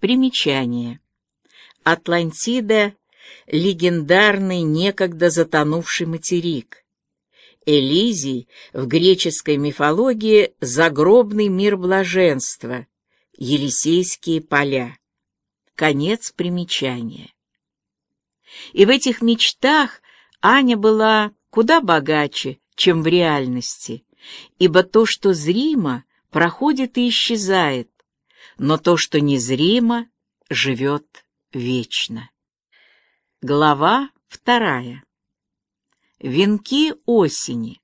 Примечание. Атлантида — легендарный некогда затонувший материк. Элизий в греческой мифологии — загробный мир блаженства, Елисейские поля. Конец примечания. И в этих мечтах Аня была куда богаче, чем в реальности, ибо то, что зримо, проходит и исчезает, но то, что незримо, живет вечно. Глава вторая. Венки осени.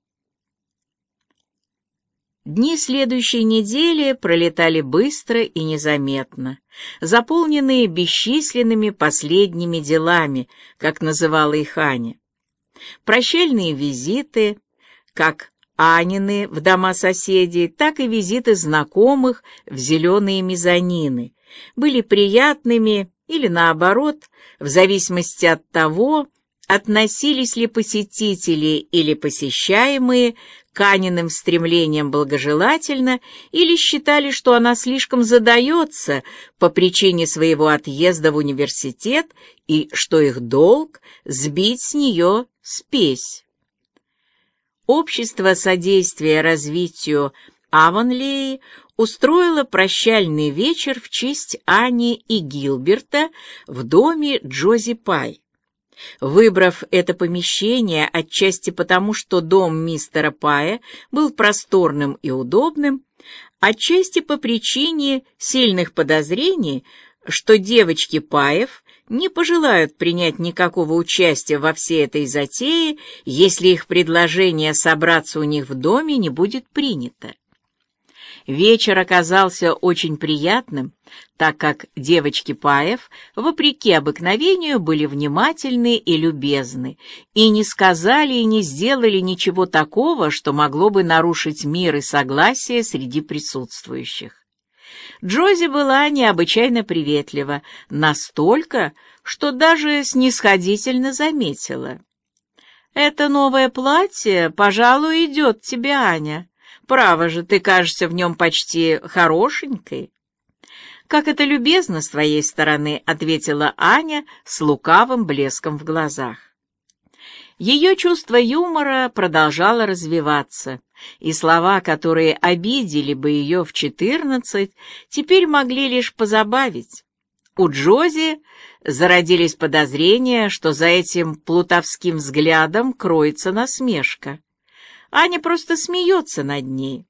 Дни следующей недели пролетали быстро и незаметно, заполненные бесчисленными последними делами, как называла их Аня. Прощальные визиты, как Анины в дома соседей, так и визиты знакомых в зеленые мезонины были приятными или, наоборот, в зависимости от того, относились ли посетители или посещаемые к Аниным стремлениям благожелательно или считали, что она слишком задается по причине своего отъезда в университет и что их долг — сбить с нее спесь. Общество содействия развитию Аванлеи устроило прощальный вечер в честь Ани и Гилберта в доме Джози Пай. Выбрав это помещение отчасти потому, что дом мистера Пая был просторным и удобным, отчасти по причине сильных подозрений, что девочки Паев не пожелают принять никакого участия во всей этой затее, если их предложение собраться у них в доме не будет принято. Вечер оказался очень приятным, так как девочки Паев, вопреки обыкновению, были внимательны и любезны, и не сказали и не сделали ничего такого, что могло бы нарушить мир и согласие среди присутствующих. Джози была необычайно приветлива, настолько, что даже снисходительно заметила. «Это новое платье, пожалуй, идет тебе, Аня. Право же, ты кажешься в нем почти хорошенькой». «Как это любезно с твоей стороны», — ответила Аня с лукавым блеском в глазах. Ее чувство юмора продолжало развиваться, и слова, которые обидели бы ее в четырнадцать, теперь могли лишь позабавить. У Джози зародились подозрения, что за этим плутовским взглядом кроется насмешка. Аня просто смеется над ней.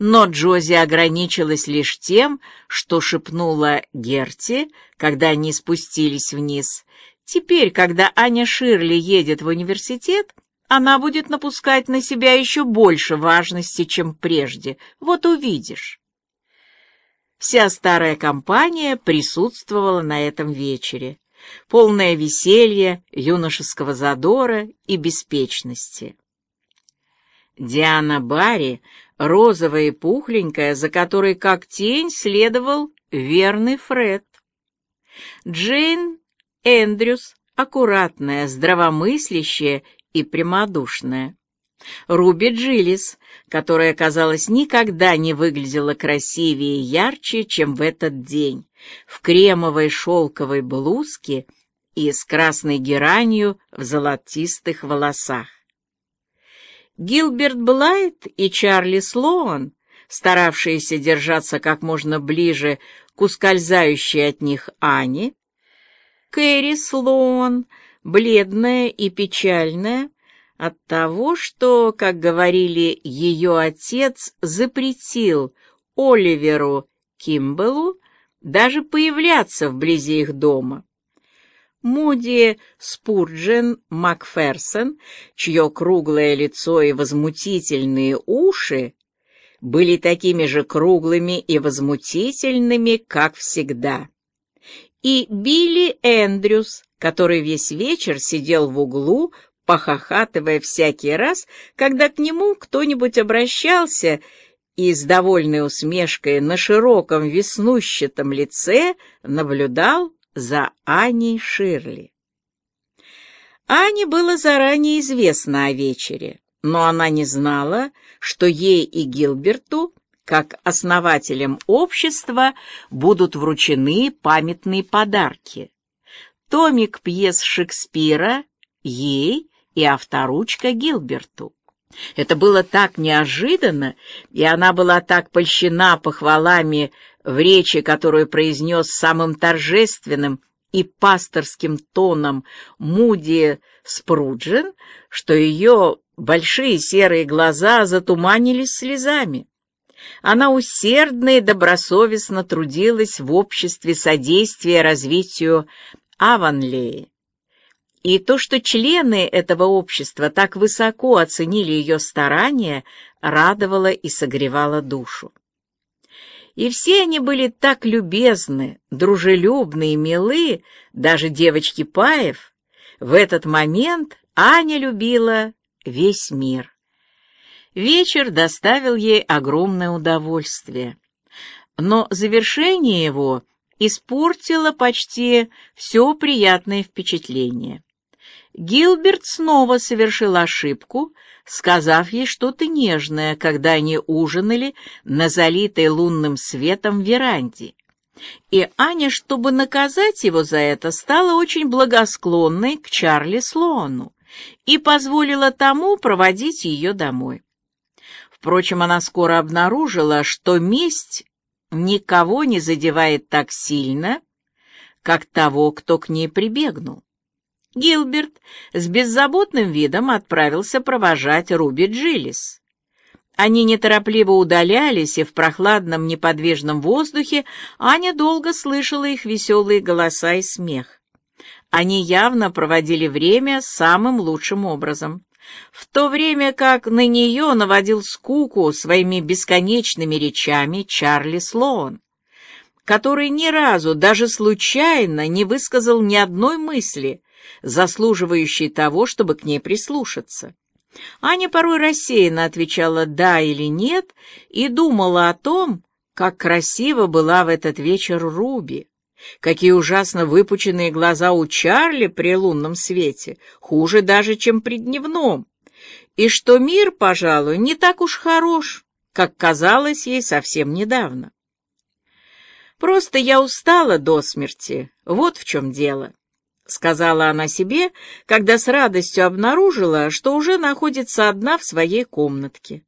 Но Джози ограничилась лишь тем, что шепнула Герти, когда они спустились вниз. Теперь, когда Аня Ширли едет в университет, она будет напускать на себя еще больше важности, чем прежде. Вот увидишь. Вся старая компания присутствовала на этом вечере, полное веселья, юношеского задора и беспечности. Диана Барри, розовая и пухленькая, за которой как тень следовал верный Фред. Джейн Эндрюс, аккуратная, здравомыслящая и прямодушная. Руби Джилис, которая, казалось, никогда не выглядела красивее и ярче, чем в этот день, в кремовой шелковой блузке и с красной геранью в золотистых волосах. Гилберт Блайт и Чарли Слоан, старавшиеся держаться как можно ближе к ускользающей от них Ане, Кэрри Слоан, бледная и печальная, от того, что, как говорили, ее отец запретил Оливеру Кимбеллу даже появляться вблизи их дома. Муди Спурджен Макферсон, чье круглое лицо и возмутительные уши были такими же круглыми и возмутительными, как всегда. И Билли Эндрюс, который весь вечер сидел в углу, похохатывая всякий раз, когда к нему кто-нибудь обращался и с довольной усмешкой на широком веснущатом лице наблюдал за Аней Ширли. Ане было заранее известно о вечере, но она не знала, что ей и Гилберту как основателям общества будут вручены памятные подарки. Томик пьес Шекспира ей и авторучка Гилберту. Это было так неожиданно, и она была так польщена похвалами в речи, которую произнес самым торжественным и пасторским тоном Муди Спруджин, что ее большие серые глаза затуманились слезами. Она усердно и добросовестно трудилась в обществе содействия развитию Аванлеи. И то, что члены этого общества так высоко оценили ее старания, радовало и согревало душу. И все они были так любезны, дружелюбны и милы, даже девочки Паев. В этот момент Аня любила весь мир. Вечер доставил ей огромное удовольствие. Но завершение его испортило почти все приятное впечатление. Гилберт снова совершил ошибку, сказав ей что-то нежное, когда они ужинали на залитой лунным светом веранде. И Аня, чтобы наказать его за это, стала очень благосклонной к Чарли Слоану и позволила тому проводить ее домой. Впрочем, она скоро обнаружила, что месть никого не задевает так сильно, как того, кто к ней прибегнул. Гилберт с беззаботным видом отправился провожать Руби Джилис. Они неторопливо удалялись, и в прохладном неподвижном воздухе Аня долго слышала их веселые голоса и смех. Они явно проводили время самым лучшим образом в то время как на нее наводил скуку своими бесконечными речами Чарли Слоун, который ни разу, даже случайно, не высказал ни одной мысли, заслуживающей того, чтобы к ней прислушаться. Аня порой рассеянно отвечала «да» или «нет» и думала о том, как красиво была в этот вечер Руби. Какие ужасно выпученные глаза у Чарли при лунном свете, хуже даже, чем при дневном. И что мир, пожалуй, не так уж хорош, как казалось ей совсем недавно. «Просто я устала до смерти, вот в чем дело», — сказала она себе, когда с радостью обнаружила, что уже находится одна в своей комнатке.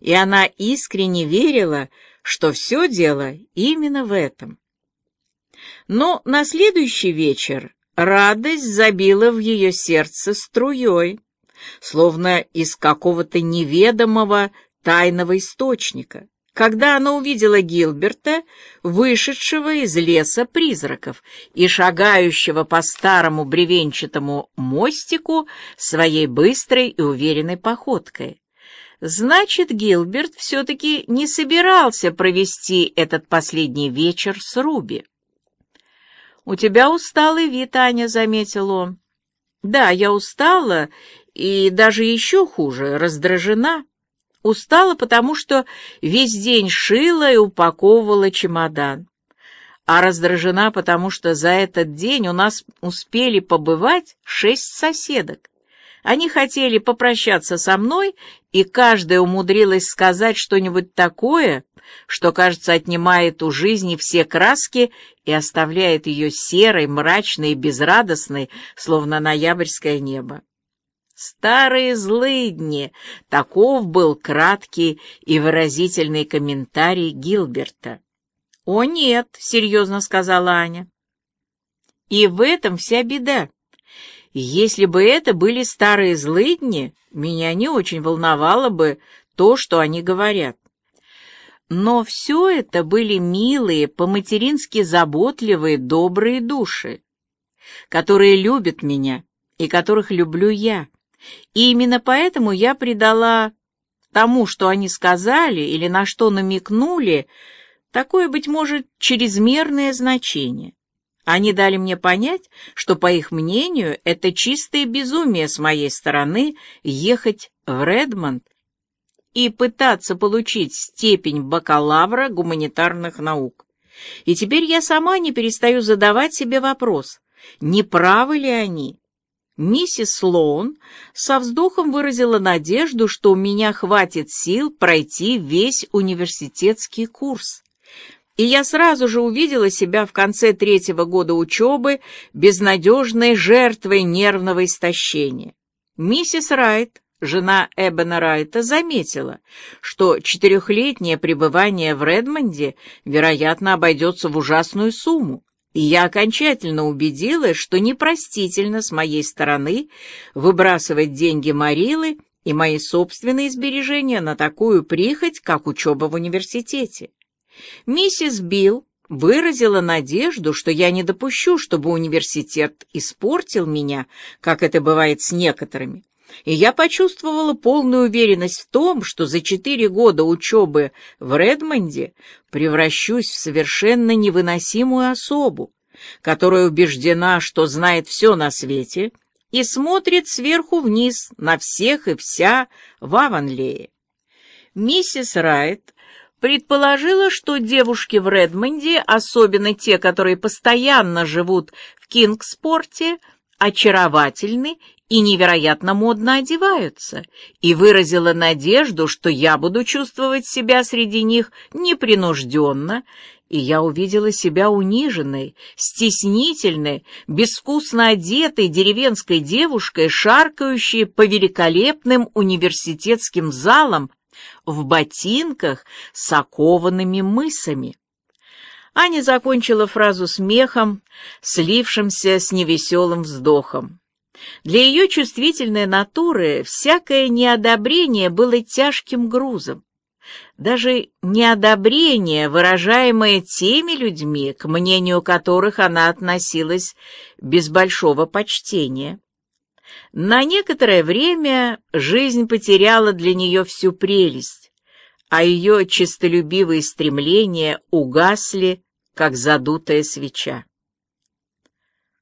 И она искренне верила, что все дело именно в этом. Но на следующий вечер радость забила в ее сердце струей, словно из какого-то неведомого тайного источника, когда она увидела Гилберта, вышедшего из леса призраков и шагающего по старому бревенчатому мостику своей быстрой и уверенной походкой. Значит, Гилберт все-таки не собирался провести этот последний вечер с Руби. «У тебя усталый вид, Аня», — заметил он. «Да, я устала и даже еще хуже, раздражена. Устала, потому что весь день шила и упаковывала чемодан. А раздражена, потому что за этот день у нас успели побывать шесть соседок. Они хотели попрощаться со мной, и каждая умудрилась сказать что-нибудь такое, что, кажется, отнимает у жизни все краски и оставляет ее серой, мрачной и безрадостной, словно ноябрьское небо. «Старые злыдни!» — таков был краткий и выразительный комментарий Гилберта. «О, нет!» — серьезно сказала Аня. «И в этом вся беда. Если бы это были старые злыдни, меня не очень волновало бы то, что они говорят. Но все это были милые, по-матерински заботливые, добрые души, которые любят меня и которых люблю я. И именно поэтому я придала тому, что они сказали или на что намекнули, такое, быть может, чрезмерное значение. Они дали мне понять, что, по их мнению, это чистое безумие с моей стороны ехать в Редмонд и пытаться получить степень бакалавра гуманитарных наук. И теперь я сама не перестаю задавать себе вопрос, не правы ли они? Миссис Слоун со вздохом выразила надежду, что у меня хватит сил пройти весь университетский курс. И я сразу же увидела себя в конце третьего года учебы безнадежной жертвой нервного истощения. Миссис Райт, жена Эбена Райта, заметила, что четырехлетнее пребывание в Редмонде, вероятно, обойдется в ужасную сумму, и я окончательно убедилась, что непростительно с моей стороны выбрасывать деньги Марилы и мои собственные сбережения на такую прихоть, как учеба в университете. Миссис Билл выразила надежду, что я не допущу, чтобы университет испортил меня, как это бывает с некоторыми. И я почувствовала полную уверенность в том, что за четыре года учебы в Редмонде превращусь в совершенно невыносимую особу, которая убеждена, что знает все на свете и смотрит сверху вниз на всех и вся в Аванлее. Миссис Райт предположила, что девушки в Редмонде, особенно те, которые постоянно живут в Кингспорте, очаровательны и невероятно модно одеваются, и выразила надежду, что я буду чувствовать себя среди них непринужденно, и я увидела себя униженной, стеснительной, безвкусно одетой деревенской девушкой, шаркающей по великолепным университетским залам в ботинках с окованными мысами. Аня закончила фразу смехом, слившимся с невеселым вздохом. Для ее чувствительной натуры всякое неодобрение было тяжким грузом. Даже неодобрение, выражаемое теми людьми, к мнению которых она относилась без большого почтения. На некоторое время жизнь потеряла для нее всю прелесть, а ее честолюбивые стремления угасли, как задутая свеча.